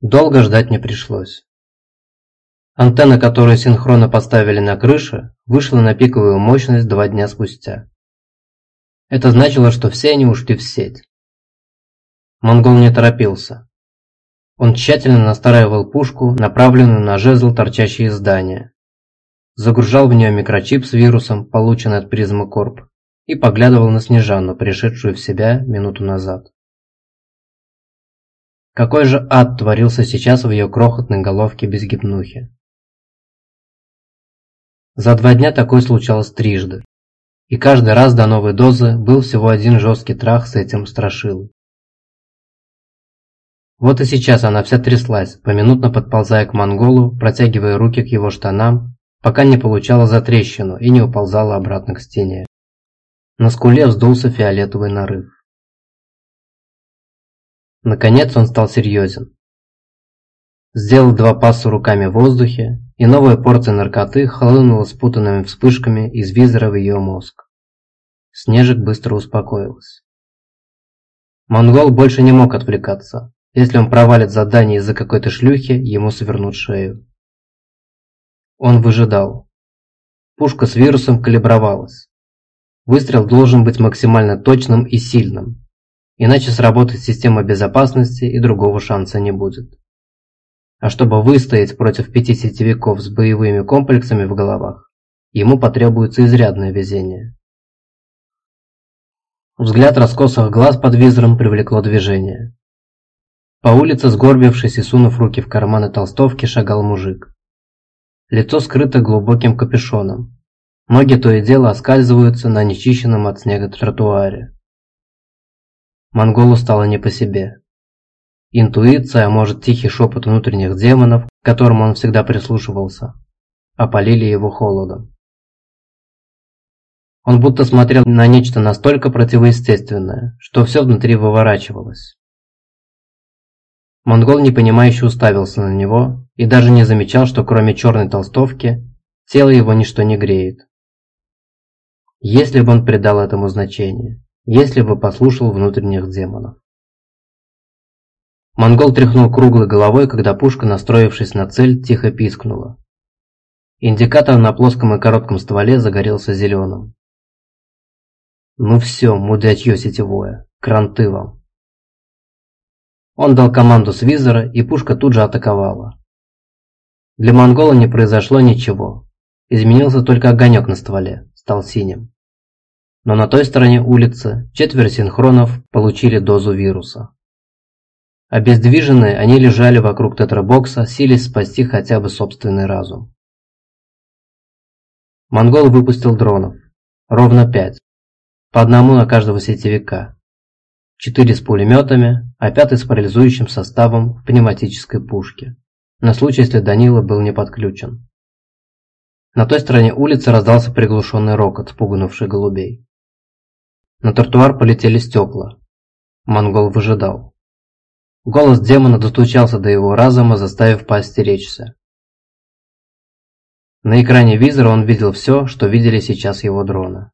Долго ждать не пришлось. Антенна, которую синхронно поставили на крыше, вышла на пиковую мощность два дня спустя. Это значило, что все они ушли в сеть. Монгол не торопился. Он тщательно настраивал пушку, направленную на жезл, торчащий из здания. Загружал в нее микрочип с вирусом, полученный от призмы Корп, и поглядывал на Снежану, пришедшую в себя минуту назад. Какой же ад творился сейчас в ее крохотной головке без гипнухи. За два дня такое случалось трижды. И каждый раз до новой дозы был всего один жесткий трах с этим страшилой. Вот и сейчас она вся тряслась, поминутно подползая к монголу, протягивая руки к его штанам, пока не получала затрещину и не уползала обратно к стене. На скуле вздулся фиолетовый нарыв. Наконец он стал серьезен. Сделал два паса руками в воздухе, и новая порция наркоты хлынула спутанными вспышками из визора в ее мозг. Снежик быстро успокоилась. Монгол больше не мог отвлекаться. Если он провалит задание из-за какой-то шлюхи, ему свернут шею. Он выжидал. Пушка с вирусом калибровалась. Выстрел должен быть максимально точным и сильным, Иначе сработает система безопасности и другого шанса не будет. А чтобы выстоять против пяти сетевиков с боевыми комплексами в головах, ему потребуется изрядное везение. Взгляд раскосых глаз под визором привлекло движение. По улице, сгорбившись и сунув руки в карманы толстовки, шагал мужик. Лицо скрыто глубоким капюшоном. Ноги то и дело оскальзываются на нечищенном от снега тротуаре. Монголу стало не по себе. Интуиция, а может тихий шепот внутренних демонов, к которому он всегда прислушивался, опалили его холодом. Он будто смотрел на нечто настолько противоестественное, что все внутри выворачивалось. Монгол непонимающе уставился на него и даже не замечал, что кроме черной толстовки, тело его ничто не греет. Если бы он придал этому значение если бы послушал внутренних демонов. Монгол тряхнул круглой головой, когда пушка, настроившись на цель, тихо пискнула. Индикатор на плоском и коротком стволе загорелся зеленым. «Ну все, мудячье сетевое, кранты вам!» Он дал команду с визора, и пушка тут же атаковала. Для монгола не произошло ничего. Изменился только огонек на стволе, стал синим. Но на той стороне улицы четверо синхронов получили дозу вируса. Обездвиженные, они лежали вокруг тетрабокса, силясь спасти хотя бы собственный разум. Монгол выпустил дронов. Ровно пять. По одному на каждого сетевика. Четыре с пулеметами, а пятый с парализующим составом в пневматической пушке. На случай, если Данила был не подключен. На той стороне улицы раздался приглушенный рокот, спугнувший голубей. На тротуар полетели стекла. Монгол выжидал. Голос демона достучался до его разума, заставив поостеречься. На экране визора он видел все, что видели сейчас его дроны.